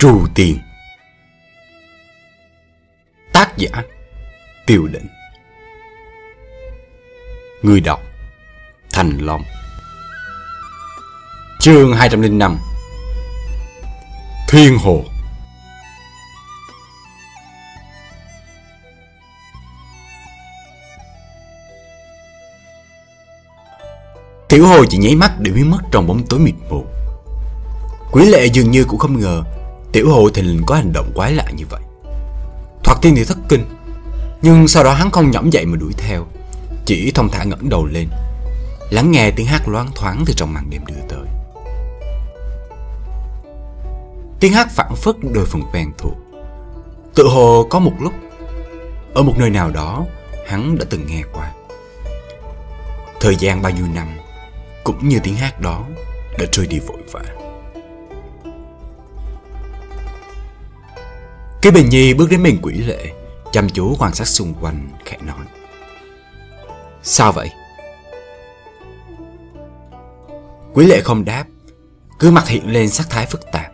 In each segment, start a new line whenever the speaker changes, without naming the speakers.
Trù Tiền Tác giả, Tiêu Định. Người đọc, Thành Long. Chương 205 Thiên Hồ. Tiểu Hồ chỉ nháy mắt để biến mất trong bóng tối mịt mù. Quý lệ dường như cũng không ngờ Tiểu Hồ thì lình có hành động quái lạ như vậy. Thoạt tiên thì thất kinh, Nhưng sau đó hắn không nhõm dậy mà đuổi theo, Chỉ thông thả ngẩng đầu lên, Lắng nghe tiếng hát loáng thoáng từ trong màn đêm đưa tới. Tiếng hát phản phất đôi phần quen thuộc. Tự hồ có một lúc, Ở một nơi nào đó, Hắn đã từng nghe qua. Thời gian bao nhiêu năm, Cũng như tiếng hát đó, Đã trôi đi vội vã. Cái bình nhi bước đến mình quỷ lệ, Chăm chú quan sát xung quanh khẽ nói. Sao vậy? Quý lệ không đáp, Cứ mặt hiện lên sắc thái phức tạp.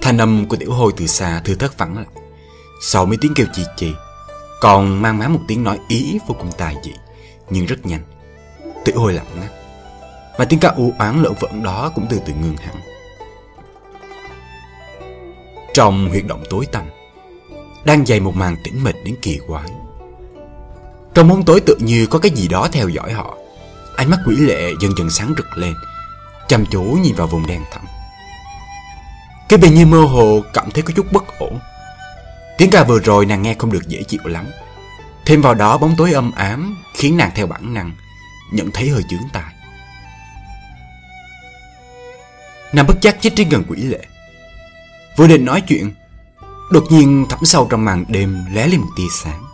Thanh âm của tiểu hồi từ xa thư thất vắng lại Sau mấy tiếng kêu chị chị Còn mang má một tiếng nói ý vô cùng tài dị, Nhưng rất nhanh. Tiểu hồi lặng ngắt Và tiếng ca u oán lỡ vẫn đó cũng từ từ ngừng hẳn. Trong huyệt động tối tăm, Đang dày một màn tĩnh mịch đến kỳ quái. Trong bóng tối tự như có cái gì đó theo dõi họ, Ánh mắt quỷ lệ dần dần sáng rực lên, Chăm chú nhìn vào vùng đen thẳm. Cái bề như mơ hồ cảm thấy có chút bất ổn. Tiếng ca vừa rồi nàng nghe không được dễ chịu lắm. Thêm vào đó bóng tối âm ám Khiến nàng theo bản năng Nhận thấy hơi chướng tai. Nàng bất giác chết trên gần quỷ lệ. Vừa định nói chuyện, Đột nhiên thẳm sâu trong màn đêm lé lên một tia sáng.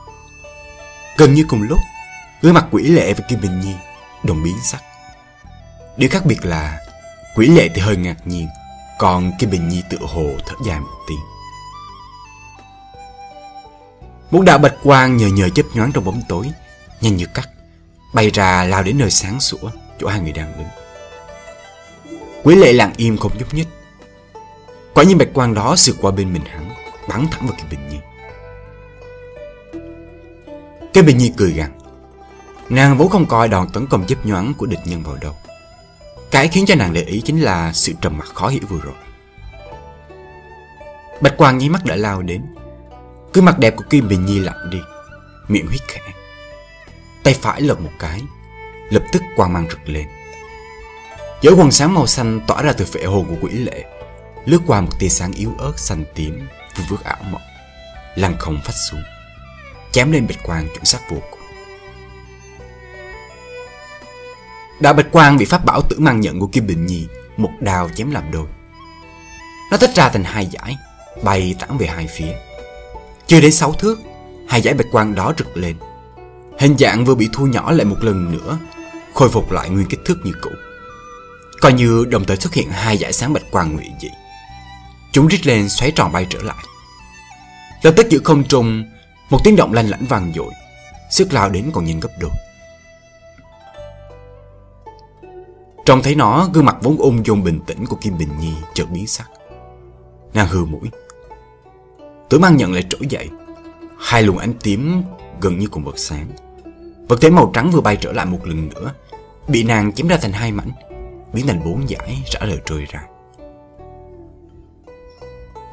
Gần như cùng lúc, Gương mặt quỷ lệ và Kim Bình Nhi Đồng biến sắc. Điều khác biệt là, Quỷ lệ thì hơi ngạc nhiên, Còn Kim Bình Nhi tựa hồ thở dài một tiếng. Một đạo bạch quang nhờ nhờ chớp nhoáng trong bóng tối, Nhanh như cắt, Bay ra lao đến nơi sáng sủa Chỗ hai người đang đứng. Quỷ lệ lặng im không nhúc nhích. Quả nhiên bạch quang đó sượt qua bên mình hắn, Bắn thẳng vào Kim Bình Nhi. Kim Bình Nhi cười gằn, Nàng vốn không coi đòn tấn công chớp nhoáng của địch nhân vào đâu. Cái khiến cho nàng để ý chính là sự trầm mặc khó hiểu vừa rồi. Bạch quang nháy mắt đã lao đến, Cứ mặt đẹp của Kim Bình Nhi lặng đi, Miệng huyết khẽ. Tay phải lật một cái, Lập tức quang mang rực lên. Giới quần sáng màu xanh tỏa ra từ phệ hồn của quỷ lệ. Lướt qua một tia sáng yếu ớt xanh tím vừa vước ảo mộng Lăn không phát xuống, Chém lên bạch quang chuẩn xác vô cùng. Đạo bạch quang bị pháp bảo tử mang nhận của Kim Bình Nhi Một đào chém làm đôi. Nó tách ra thành hai giải Bay tản về hai phía. Chưa đến sáu thước, Hai giải bạch quang đó rực lên. Hình dạng vừa bị thu nhỏ lại một lần nữa, Khôi phục lại nguyên kích thước như cũ. Coi như đồng thời xuất hiện hai giải sáng bạch quang ngụy dị. Chúng rít lên xoáy tròn bay trở lại. Lập tức giữa không trung, Một tiếng động lanh lảnh vang dội. Sức lao đến còn nhìn gấp đôi. Trông thấy nó, Gương mặt vốn ung dung bình tĩnh của Kim Bình Nhi chợt biến sắc. Nàng hừ mũi. Tử mang nhận lại trỗi dậy. Hai luồng ánh tím gần như cùng vật sáng. Vật thể màu trắng vừa bay trở lại một lần nữa, Bị nàng chém ra thành hai mảnh, Biến thành bốn giải rã rời trôi ra.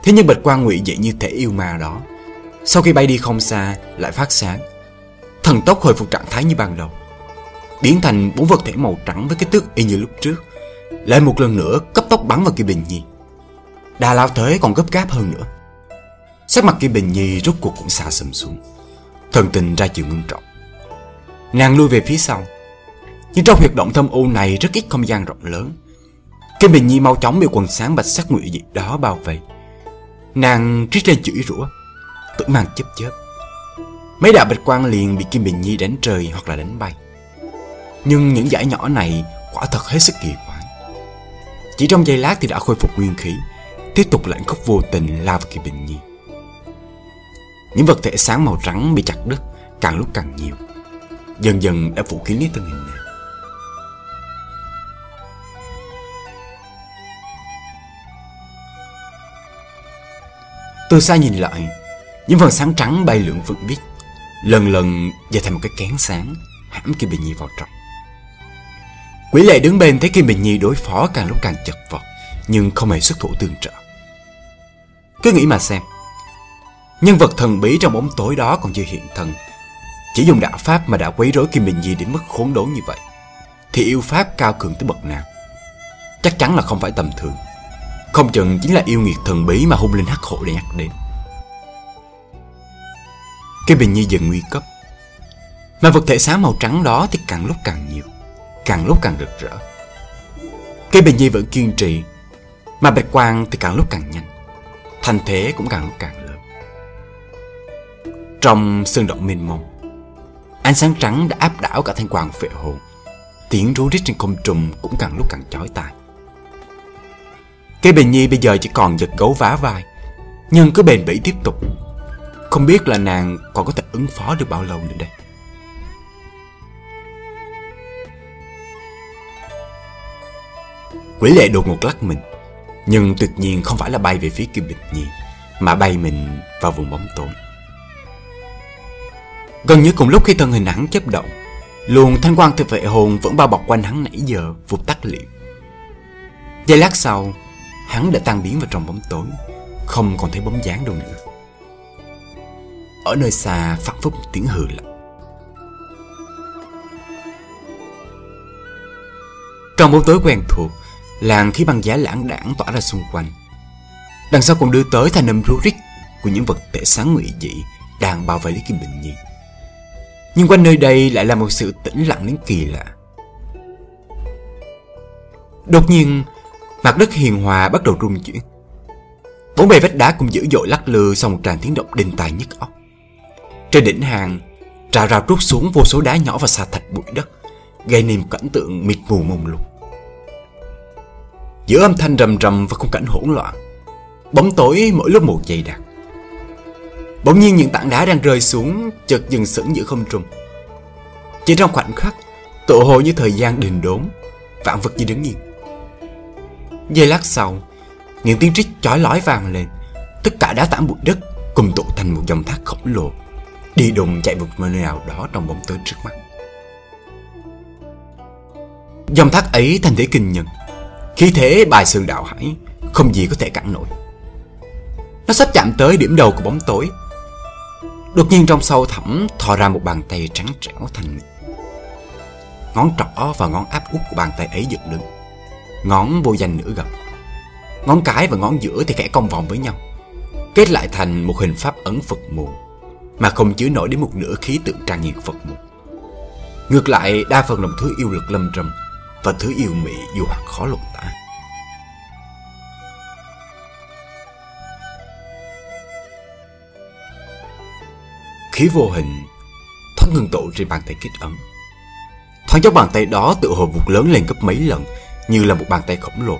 Thế nhưng bạch quan ngụy dị như thể yêu ma đó. Sau khi bay đi không xa, Lại phát sáng. Thần tốc hồi phục trạng thái như ban đầu. Biến thành bốn vật thể màu trắng với cái tước y như lúc trước. Lại một lần nữa cấp tốc bắn vào Kỳ Bình Nhi. Đà lao thế còn gấp gáp hơn nữa. Sắc mặt Kỳ Bình Nhi rốt cuộc cũng xa sầm xuống. Thần tình ra chiều ngưng trọng. Nàng lui về phía sau. Nhưng trong huyệt động thâm u này rất ít không gian rộng lớn. Kim Bình Nhi mau chóng bị quần sáng bạch sắc ngụy dị đó bao vây. Nàng trích lên chửi rủa. Tưởng mang chớp chớp. Mấy đạo bạch quang liền bị Kim Bình Nhi đánh trời hoặc là đánh bay. Nhưng những giải nhỏ này quả thật hết sức kỳ quái. Chỉ trong giây lát thì đã khôi phục nguyên khí, Tiếp tục lạnh khóc vô tình lao vào Kim Bình Nhi. Những vật thể sáng màu trắng bị chặt đứt, Càng lúc càng nhiều. Dần dần đã phủ kín lấy thân hình nàng Từ xa nhìn lại, Những vần sáng trắng bay lượn vững biết, Lần lần dài thành một cái kén sáng Hãm Kim Bình Nhi vào trong. Quỷ lệ đứng bên thấy Kim Bình Nhi đối phó càng lúc càng chật vật, Nhưng không hề xuất thủ tương trợ. Cứ nghĩ mà xem, Nhân vật thần bí trong bóng tối đó còn chưa hiện thân. Chỉ dùng đạo pháp mà đã quấy rối Kim Bình Nhi đến mức khốn đốn như vậy, Thì yêu pháp cao cường tới bậc nào? Chắc chắn là không phải tầm thường. Không chừng chính là yêu nghiệt thần bí mà hung linh hắc hộ để nhắc đến. Cái Bình như dần nguy cấp, Mà vật thể sáng màu trắng đó thì càng lúc càng nhiều, Càng lúc càng rực rỡ. Cây Bình Nhi vẫn kiên trì, Mà bạch quang thì càng lúc càng nhanh Thành thế cũng càng lúc càng lớn. Trong sơn động mênh mông, Ánh sáng trắng đã áp đảo cả thanh quang phệ hồn, Tiếng rú rít trên không trùng cũng càng lúc càng chói tai. Cây Bình Nhi bây giờ chỉ còn giật gấu vá vai. Nhưng cứ bền bỉ tiếp tục. Không biết là nàng còn có thể ứng phó được bao lâu nữa đây. Quỷ lệ đột ngột lắc mình. Nhưng tuyệt nhiên không phải là bay về phía Kim Bình Nhi, Mà bay mình vào vùng bóng tối. Gần như cùng lúc khi thân hình hắn chấp động, Luồng thanh quang thực vệ hồn vẫn bao bọc quanh hắn nãy giờ vụt tắt liệu Giây lát sau Hắn đã tan biến vào trong bóng tối, Không còn thấy bóng dáng đâu nữa. Ở nơi xa, phát phúc tiếng hừ lạnh. Trong bóng tối quen thuộc, Làng khí băng giá lãng đảng tỏa ra xung quanh. Đằng sau còn đưa tới thanh âm rú rít Của những vật thể sáng ngụy dị Đang bao vây lấy Kim Bình Nhi. Nhưng quanh nơi đây lại là một sự tĩnh lặng đến kỳ lạ. Đột nhiên Mặt đất hiền hòa bắt đầu rung chuyển. Bốn bề vách đá cũng dữ dội lắc lư Sau một tràng tiếng động đinh tài nhức óc. Trên đỉnh hàng Trào rào trút xuống vô số đá nhỏ và xà thạch bụi đất, Gây nên một cảnh tượng mịt mù mông lung. Giữa âm thanh rầm rầm và khung cảnh hỗn loạn, Bóng tối mỗi lúc một dày đặc. Bỗng nhiên những tảng đá đang rơi xuống Chợt dừng sững giữa không trung. Chỉ trong khoảnh khắc Tự hồ như thời gian đình đốn, Vạn vật như đứng yên. Giây lát sau, Những tiếng trích chói lói vang lên. Tất cả đá tảng bụi đất Cùng tụ thành một dòng thác khổng lồ. Đi đùng chạy vượt nơi nào đó trong bóng tối trước mắt. Dòng thác ấy thành thế kinh nhân. Khí thế bài sơn đạo hải Không gì có thể cản nổi. Nó sắp chạm tới điểm đầu của bóng tối. Đột nhiên trong sâu thẳm Thò ra một bàn tay trắng trẻo thành Ngón trỏ và ngón áp út của bàn tay ấy dựng đứng. Ngón vô danh nửa gập Ngón cái và ngón giữa thì khẽ cong vòng với nhau, Kết lại thành một hình pháp ấn Phật mù, Mà không chứa nổi đến một nửa khí tượng trang nghiêm Phật mù. Ngược lại, đa phần là một thứ yêu lực lâm trầm Và thứ yêu mị dù hoặc khó lột tả. Khí vô hình thoát ngưng tụ trên bàn tay kết ấn Thoáng chốc bàn tay đó tự hồ vụt lớn lên gấp mấy lần như là một bàn tay khổng lồ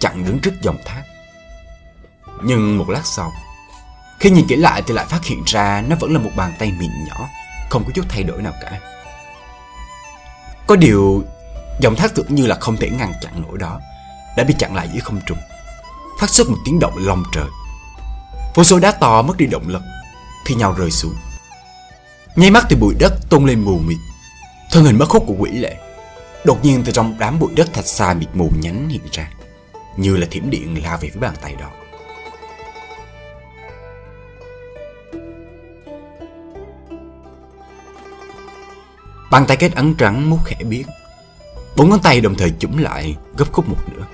chặn đứng trước dòng thác. Nhưng một lát sau, khi nhìn kỹ lại thì lại phát hiện ra nó vẫn là một bàn tay mịn nhỏ, không có chút thay đổi nào cả. Có điều, dòng thác tưởng như là không thể ngăn chặn nổi đó, đã bị chặn lại dưới không trung, phát xuất một tiếng động long trời. Vô số đá to mất đi động lực, thi nhau rơi xuống. Nháy mắt thì bụi đất tung lên mù mịt, thân hình mất khúc của quỷ lệ Đột nhiên từ trong đám bụi đất thạch xa mịt mù nhánh hiện ra, Như là thiểm điện lao về phía bàn tay đó. Bàn tay kết ấn trắng mút khẽ biến Bốn ngón tay đồng thời chủng lại, gấp khúc một nửa.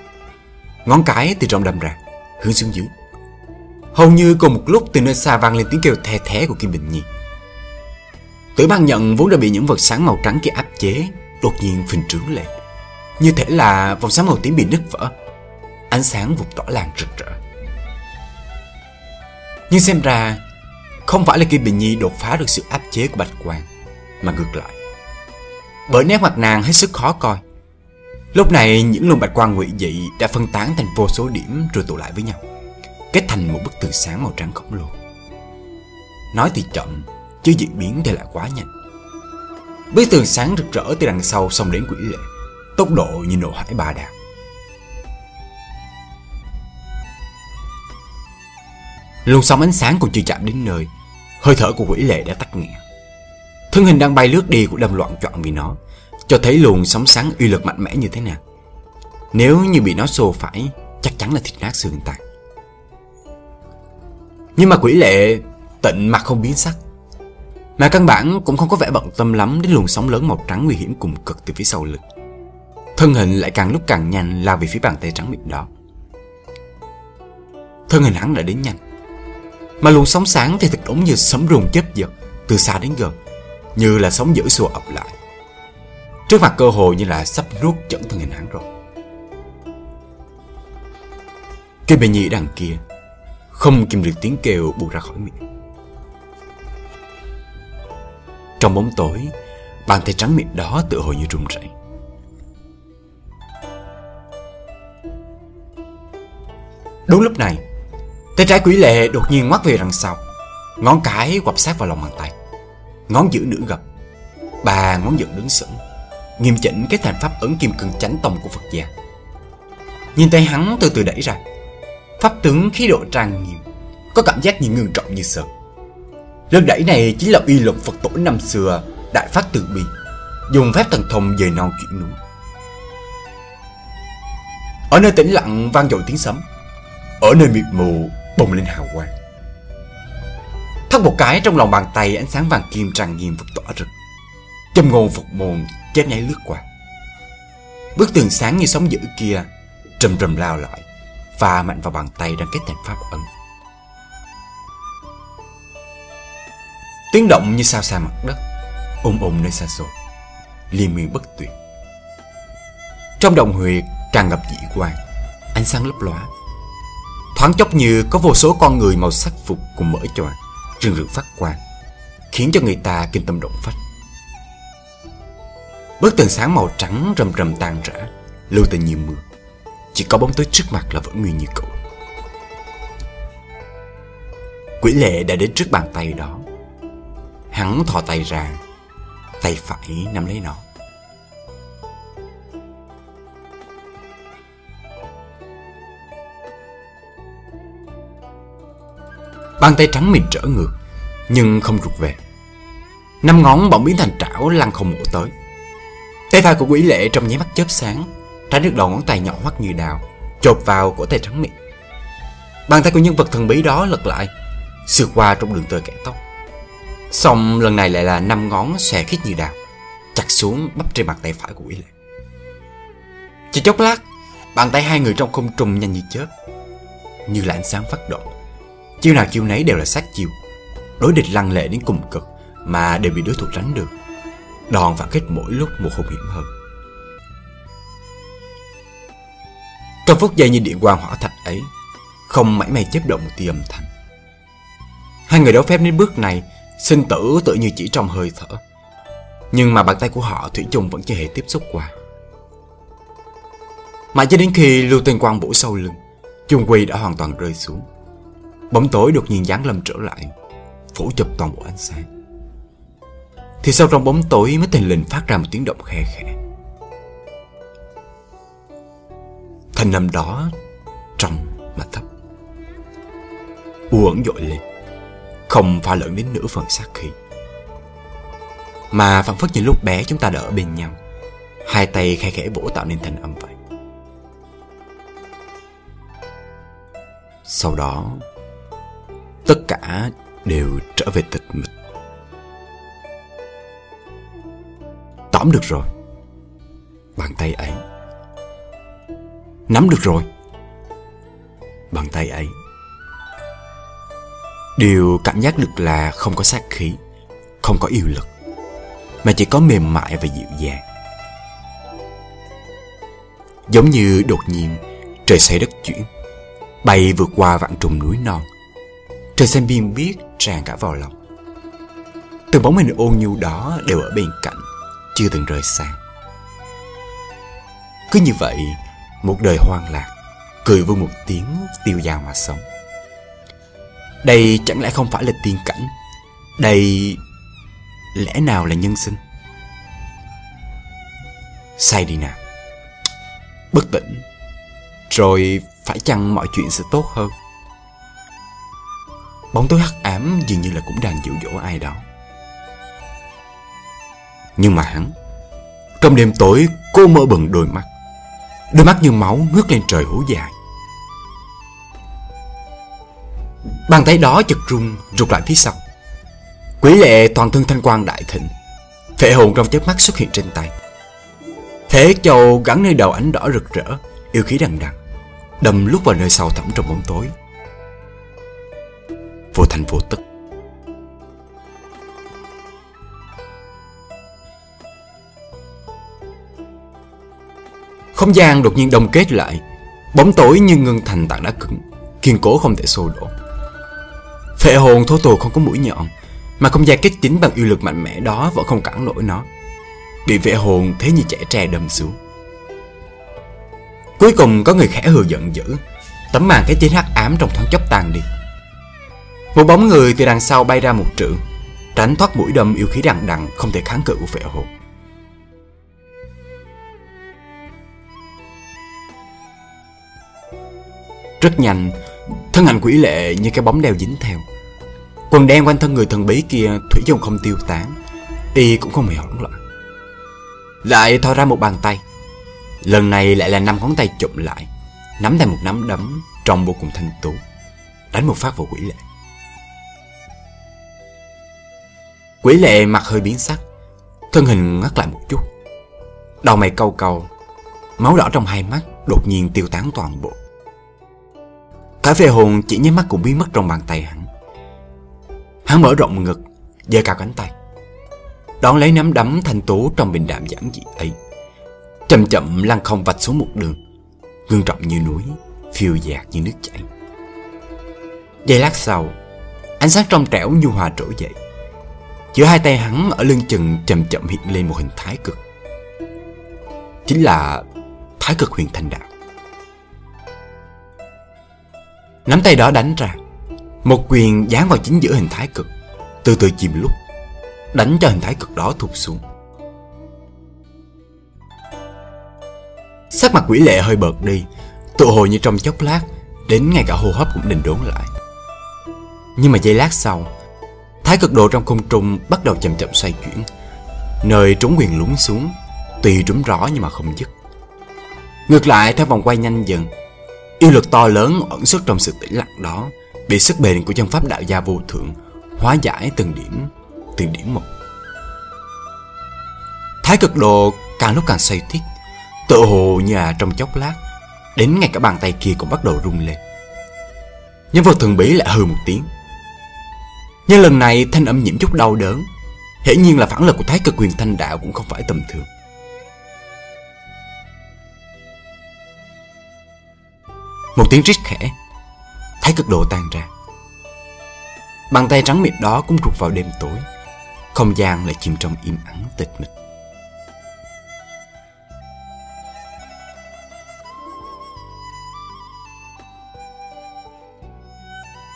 Ngón cái từ trong đâm ra, Hướng xuống dưới. Hầu như cùng một lúc từ nơi xa vang lên tiếng kêu the thé của Kim Bình Nhi. Tử ban nhận vốn đã bị những vật sáng màu trắng kia áp chế đột nhiên phình trướng lên. Như thể là vòng sáng màu tím bị nứt vỡ. Ánh sáng vụt tỏ làng rực rỡ. Nhưng xem ra, không phải là Kim Bình Nhi đột phá được sự áp chế của Bạch Quang, mà ngược lại. Bởi nét mặt nàng hết sức khó coi. Lúc này những luồng bạch quang ngụy dị đã phân tán thành vô số điểm rồi tụ lại với nhau, kết thành một bức tường sáng màu trắng khổng lồ. Nói thì chậm, chứ diễn biến thì lại quá nhanh. Bức tường sáng rực rỡ từ đằng sau xông đến quỷ lệ, Tốc độ như nổ hải ba đạp Luồng sóng ánh sáng còn chưa chạm đến nơi, Hơi thở của quỷ lệ đã tắt nghẹn. Thân hình đang bay lướt đi của đâm loạn trọn vì nó, Cho thấy luồng sóng sáng uy lực mạnh mẽ như thế nào. Nếu như bị nó xô phải, Chắc chắn là thịt nát xương tan. Nhưng mà quỷ lệ tịnh mặt không biến sắc. Mà căn bản cũng không có vẻ bận tâm lắm Đến luồng sóng lớn màu trắng nguy hiểm cùng cực từ phía sau lưng. Thân hình lại càng lúc càng nhanh lao về phía bàn tay trắng mịn đó. Thân hình hắn đã đến nhanh. Mà luồng sóng sáng thì thật đúng như sấm rùng chớp giật Từ xa đến gần, Như là sóng dữ xùa ập lại. Trước mặt cơ hội như là sắp nuốt chẩn thân hình hắn rồi. Cái bề nhị đằng kia, Không kìm được tiếng kêu buộc ra khỏi miệng. Trong bóng tối, Bàn tay trắng miệng đó tự hồ như run rẩy. Đúng lúc này, Tay trái quỷ lệ đột nhiên ngoắt về đằng sau, Ngón cái quặp sát vào lòng bàn tay. Ngón giữ nữ gập bà ngón dựng đứng sững, Nghiêm chỉnh cái thành pháp ấn kim cương chánh tông của Phật gia. Nhìn tay hắn từ từ đẩy ra, Pháp tướng khí độ trang nghiêm, Có cảm giác như ngưng trọng như sợ Lớp đẩy này chính là uy lực Phật tổ năm xưa, Đại phát từ bi. Dùng phép thần thông về non chuyển núi Ở nơi tĩnh lặng vang dội tiếng sấm, ở nơi mịt mù bùng lên hào quang. Thắt một cái trong lòng bàn tay ánh sáng vàng kim tràn nghiêm Phật tỏa rực. Châm ngôn phật môn chép nháy lướt qua. Bức tường sáng như sóng dữ kia Trầm trầm lao lại Và mạnh vào bàn tay đang kết thành pháp ấn. Tiếng động như sao xa mặt đất Ôm ôm nơi xa xôi Liên miên bất tuyệt Trong đồng huyệt tràn ngập dị quang Ánh sáng lấp lóa Thoáng chốc như có vô số con người màu sắc phục cùng mở choàng, rừng rực phát quang, khiến cho người ta kinh tâm động phách. Bức tường sáng màu trắng rầm rầm tan rã, lưu tình như mưa. Chỉ có bóng tối trước mặt là vẫn nguyên như cũ. Quỷ lệ đã đến trước bàn tay đó. Hắn thò tay ra, tay phải nắm lấy nó. Bàn tay trắng mịn trở ngược Nhưng không rụt về. Năm ngón bỗng biến thành trảo lăn không mổ tới. Tay phải của quỷ lệ trong nháy mắt chớp sáng Tránh được đầu ngón tay nhỏ hoắt như đào Chộp vào cổ tay trắng mịn. Bàn tay của nhân vật thần bí đó lật lại Sượt qua trong đường tơ kẻ tóc. Xong, lần này lại là năm ngón xòe khít như đào, Chặt xuống bắp trên bàn tay phải của Ý lệ. Chỉ chốc lát, Bàn tay hai người trong không trùng nhanh như chớp, Như là ánh sáng phát động Chiêu nào chiêu nấy đều là sát chiêu, Đối địch lăng lệ đến cùng cực Mà đều bị đối thủ tránh được. Đòn và kết mỗi lúc một hung hiểm hơn. Trong phút giây như điện quang hỏa thạch ấy, Không mảy may chớp động một tia âm thanh. Hai người đấu phép đến bước này Sinh tử tự như chỉ trong hơi thở. Nhưng mà bàn tay của họ, Thủy chung vẫn chưa hề tiếp xúc qua. Mà cho đến khi lưu tinh quang bổ sâu lưng, Chung quy đã hoàn toàn rơi xuống. Bóng tối đột nhiên giáng lâm trở lại, Phủ chụp toàn bộ ánh sáng. Thì sau trong bóng tối mới tình lình phát ra một tiếng động khe khẽ? Thanh âm đó Trong mà thấp. U ẩn dội lên. Không pha lẫn đến nửa phần sát khí Mà phản phất như lúc bé chúng ta đỡ bên nhau, Hai tay khai khẽ vỗ tạo nên thành âm vậy Sau đó, tất cả đều trở về tịch mịch. Tóm được rồi. Bàn tay ấy. Nắm được rồi. Bàn tay ấy. Điều cảm giác được là không có sát khí, không có yêu lực, mà chỉ có mềm mại và dịu dàng. Giống như đột nhiên trời xoay đất chuyển, bay vượt qua vạn trùng núi non, Trời xanh biên biết tràn cả vào lòng. Từng bóng hình ôn nhu đó đều ở bên cạnh Chưa từng rời xa. Cứ như vậy Một đời hoang lạc Cười vui một tiếng tiêu dao mà sống. Đây chẳng lẽ không phải là tiên cảnh? Đây Lẽ nào là nhân sinh? Say đi nào. Bất tỉnh. Rồi phải chăng mọi chuyện sẽ tốt hơn? Bóng tối hắc ám dường như là cũng đang dụ dỗ ai đó. Nhưng mà hắn, Trong đêm tối, cô mơ bừng đôi mắt. Đôi mắt như máu ngước lên trời hú dài. Bàn tay đó chật rung rụt lại phía sau. Quỷ lệ toàn thân thanh quang đại thịnh, Phệ hồn trong chớp mắt xuất hiện trên tay. Thế châu gắn nơi đầu ánh đỏ rực rỡ, Yêu khí đằng đằng, Đâm lúc vào nơi sâu thẳm trong bóng tối. Vô thành vô tức. Không gian đột nhiên đông kết lại, Bóng tối như ngưng thành tảng đá cứng, Kiên cố không thể xô đổ. Phệ hồn thô tù không có mũi nhọn, Mà không gia kết chính bằng yêu lực mạnh mẽ đó Vẫn không cản nổi nó. Bị vệ hồn thế như trẻ tre đâm xuống. Cuối cùng có người khẽ hừ giận dữ, Tấm màn cái chính hắc ám trong thoáng chốc tan đi. Một bóng người từ đằng sau bay ra một trượng, Tránh thoát mũi đâm yêu khí đằng đằng Không thể kháng cự của vệ hồn. Rất nhanh Thân ảnh quỷ lệ như cái bóng đeo dính theo. Quần đen quanh thân người thần bí kia Thủy chung không tiêu tán, Y cũng không hề hỗn loạn. Lại thò ra một bàn tay. Lần này lại là năm ngón tay chụm lại, Nắm thành một nắm đấm Trong vô cùng thanh tú, Đánh một phát vào quỷ lệ. Quỷ lệ mặt hơi biến sắc, Thân hình ngắt lại một chút. Đầu mày câu câu Máu đỏ trong hai mắt đột nhiên tiêu tán toàn bộ. Thái về hồn chỉ nháy mắt cũng biến mất trong bàn tay hắn. Hắn mở rộng ngực, giơ cao cánh tay. Đón lấy nắm đấm thanh tú trong bình đạm giản dị ấy, Chậm chậm lăn không vạch xuống một đường, Ngưng trọng như núi, Phiêu dạt như nước chảy. Giây lát sau, Ánh sáng trong trẻo nhu hòa trỗi dậy. Giữa hai tay hắn ở lưng chừng chậm chậm hiện lên một hình thái cực. Chính là Thái cực huyền thanh đạo. Nắm tay đó đánh ra. Một quyền dán vào chính giữa hình thái cực. Từ từ chìm lúc, Đánh cho hình thái cực đó thụt xuống. Sắc mặt quỷ lệ hơi bợt đi, Tự hồi như trong chốc lát, Đến ngay cả hô hấp cũng đình đốn lại. Nhưng mà giây lát sau, Thái cực độ trong không trung bắt đầu chậm chậm xoay chuyển. Nơi trúng quyền lún xuống, Tùy trúng rõ nhưng mà không dứt. Ngược lại, theo vòng quay nhanh dần Yêu lực to lớn ẩn xuất trong sự tĩnh lặng đó, Bị sức bền của chân pháp đạo gia vô thượng Hóa giải từng điểm Từng điểm một. Thái cực độ càng lúc càng xoay thiết, Tự hồ như là trong chốc lát, Đến ngay cả bàn tay kia cũng bắt đầu rung lên. Nhân vật thần bí lại hừ một tiếng. Nhưng lần này thanh âm nhiễm chút đau đớn, Hiển nhiên là phản lực của thái cực quyền thanh đạo cũng không phải tầm thường. Một tiếng rít khẽ. Thái cực độ tan ra. Bàn tay trắng mịt đó cũng rụt vào đêm tối. Không gian lại chìm trong im ắng tịch mịch.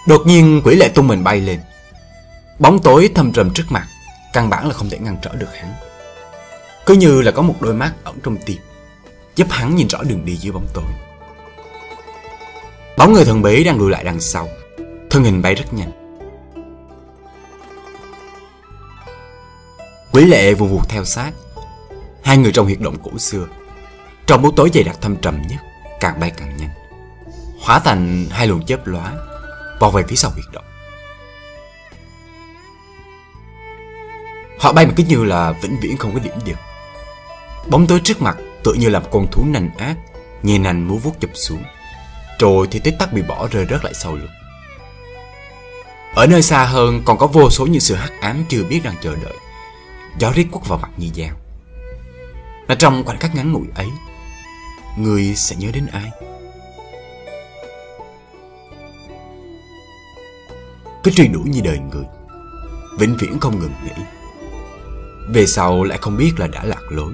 Đột nhiên quỷ lệ tung mình bay lên. Bóng tối thâm trầm trước mặt, Căn bản là không thể ngăn trở được hắn. Cứ như là có một đôi mắt ẩn trong tim, Giúp hắn nhìn rõ đường đi dưới bóng tối. Bóng người thần bí đang lùi lại đằng sau. Thân hình bay rất nhanh. Quý lệ vù vụt theo sát. Hai người trong huyệt động cổ xưa. Trong bóng tối dày đặc thâm trầm nhất, Càng bay càng nhanh. Hóa thành hai luồng chớp lóa Bò về phía sau huyệt động. Họ bay mà cứ như là vĩnh viễn không có điểm dừng. Bóng tối trước mặt tựa như là một con thú nành ác Nhẹ nành múa vuốt chụp xuống. Rồi thì tích tắc bị bỏ rơi rớt lại sau lưng. Ở nơi xa hơn còn có vô số những sự hắc ám chưa biết đang chờ đợi. Gió rít quất vào mặt như dao và trong khoảnh khắc ngắn ngủi ấy, Người sẽ nhớ đến ai? Cứ truy đuổi như đời người, Vĩnh viễn không ngừng nghỉ. Về sau lại không biết là đã lạc lối,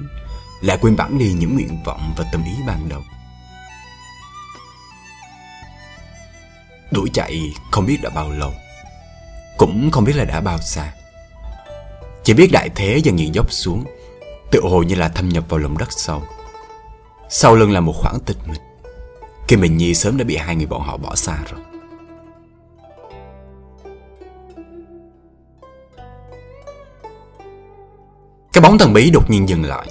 Lại quên bẵng đi những nguyện vọng và tâm ý ban đầu. Đuổi chạy không biết đã bao lâu, Cũng không biết là đã bao xa. Chỉ biết đại thế dần nghiện dốc xuống tựa hồ như là thâm nhập vào lòng đất sâu. Sau lưng là một khoảng tịch mịch, Khi mình Nhi sớm đã bị hai người bọn họ bỏ xa rồi. Cái bóng thần bí đột nhiên dừng lại,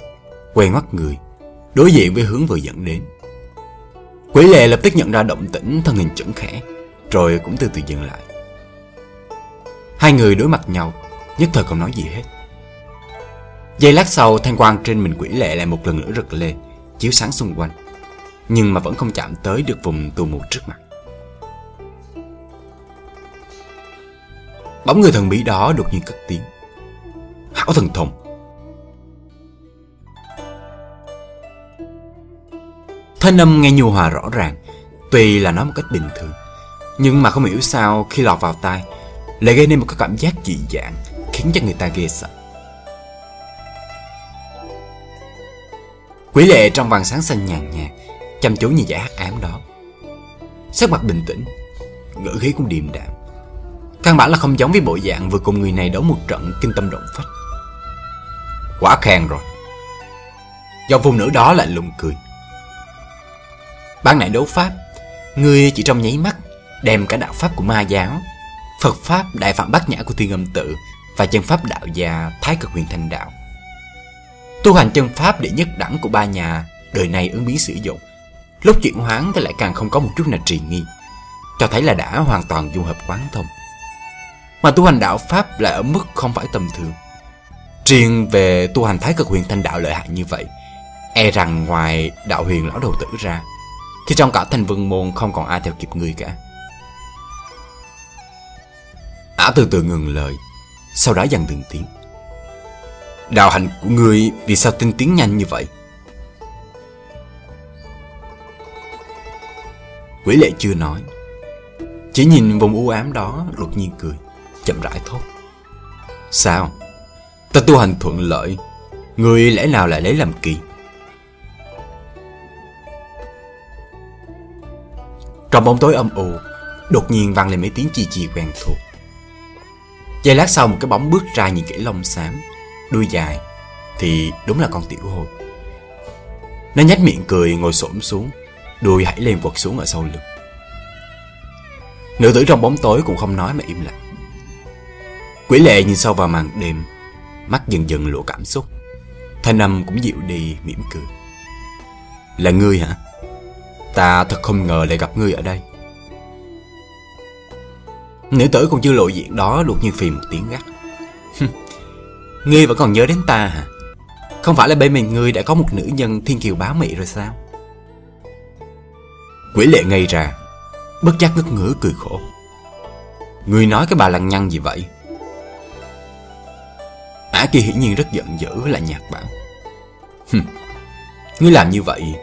Quay ngoắt người, Đối diện với hướng vừa dẫn đến. Quỷ lệ lập tức nhận ra động tĩnh thân hình chững khẽ. Rồi cũng từ từ dừng lại. Hai người đối mặt nhau, Nhất thời không nói gì hết. Giây lát sau, thanh quang trên mình quỷ lệ lại một lần nữa rực lên Chiếu sáng xung quanh, Nhưng mà vẫn không chạm tới được vùng tù mù trước mặt. Bóng người thần bí đó đột nhiên cất tiếng. Hảo thần thông. Thanh âm nghe nhu hòa rõ ràng, Tuy là nói một cách bình thường nhưng mà không hiểu sao khi lọt vào tai, Lại gây nên một cái cảm giác dị dạng, Khiến cho người ta ghê sợ. Quỷ lệ trong vàng sáng xanh nhàn nhạt, Chăm chú nhìn giải hắc ám đó. Sắc mặt bình tĩnh, Ngữ khí cũng điềm đạm. Căn bản là không giống với bộ dạng vừa cùng người này đấu một trận kinh tâm động phách. Quá khen rồi. Do phụ nữ đó lại lùng cười. Ban nãy đấu pháp Ngươi chỉ trong nháy mắt Đem cả đạo pháp của ma giáo, Phật pháp, đại phạm bát nhã của thiên âm tự Và chân pháp đạo gia thái cực huyền thanh đạo. Tu hành chân pháp để nhất đẳng của ba nhà, Đời này ứng biến sử dụng, Lúc chuyển hoán thì lại càng không có một chút nào trì nghi, Cho thấy là đã hoàn toàn dung hợp quán thông. Mà tu hành đạo pháp lại ở mức không phải tầm thường. Riêng về tu hành thái cực huyền thanh đạo lợi hại như vậy E rằng ngoài đạo huyền lão đầu tử ra, Thì trong cả thành vân môn không còn ai theo kịp người cả. Ả từ từ ngừng lời, Sau đó dần từng tiếng Đạo hành của ngươi vì sao tinh tiến nhanh như vậy? Quỷ lệ chưa nói, Chỉ nhìn vùng u ám đó đột nhiên cười, Chậm rãi thốt Sao? Ta tu hành thuận lợi Ngươi lẽ nào lại lấy làm kỳ Trong bóng tối âm u, Đột nhiên vang lên mấy tiếng chi chi quen thuộc Giây lát sau một cái bóng bước ra nhìn kỹ lông xám, Đuôi dài, Thì đúng là con tiểu hôi. Nó nhếch miệng cười, ngồi xổm xuống, Đuôi hãy lên quật xuống ở sau lưng. Nữ tử trong bóng tối cũng không nói mà im lặng. Quỷ lệ nhìn sâu vào màn đêm, Mắt dần dần lộ cảm xúc. Thanh âm cũng dịu đi, mỉm cười. Là ngươi hả? Ta thật không ngờ lại gặp ngươi ở đây. Nữ tử còn chưa lộ diện đó đột nhiên phì một tiếng gắt Ngươi vẫn còn nhớ đến ta hả? Không phải là bên mình ngươi đã có một nữ nhân thiên kiều bá mị rồi sao? Quỷ lệ ngây ra, Bất giác ngất ngửa cười khổ Ngươi nói cái bà lăng nhăng gì vậy? Ả kia hiển nhiên rất giận dữ lại nhạt bảo Ngươi làm như vậy,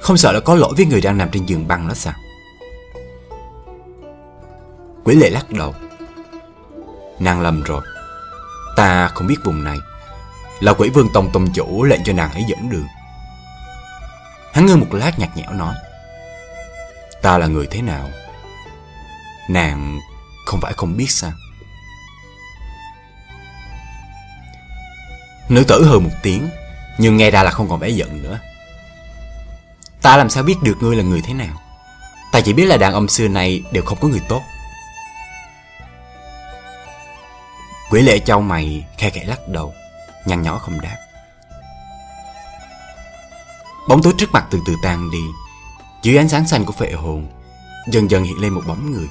Không sợ là có lỗi với người đang nằm trên giường băng đó sao? Quỷ lệ lắc đầu. Nàng lầm rồi. Ta không biết vùng này. Là quỷ vương tông tông chủ lệnh cho nàng hãy dẫn đường. Hắn ngơ một lát nhạt nhẽo nói. Ta là người thế nào? Nàng không phải không biết sao? Nữ tử hừ một tiếng, Nhưng nghe ra là không còn vẻ giận nữa. Ta làm sao biết được ngươi là người thế nào? Ta chỉ biết là đàn ông xưa này đều không có người tốt. Quỷ lệ châu mày khe khẽ lắc đầu, Nhăn nhỏ không đáp. Bóng tối trước mặt từ từ tan đi, Dưới ánh sáng xanh của phệ hồn, Dần dần hiện lên một bóng người.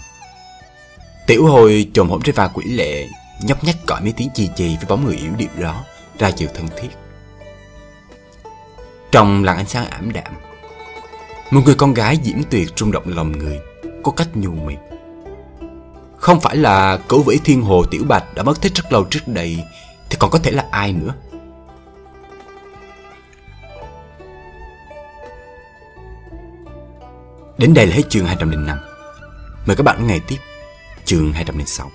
Tiểu hồi trồm hổm trên vai quỷ lệ, Nhóc nhách gọi mấy tiếng chi chi với bóng người yếu điệu đó Ra chiều thân thiết. Trong làn ánh sáng ảm đạm, Một người con gái diễm tuyệt rung động lòng người, Có cách nhu mì không phải là cửu vĩ thiên hồ tiểu bạch đã mất tích rất lâu trước đây, Thì còn có thể là ai nữa? Đến đây là hết chương 205 Mời các bạn nghe tiếp chương 206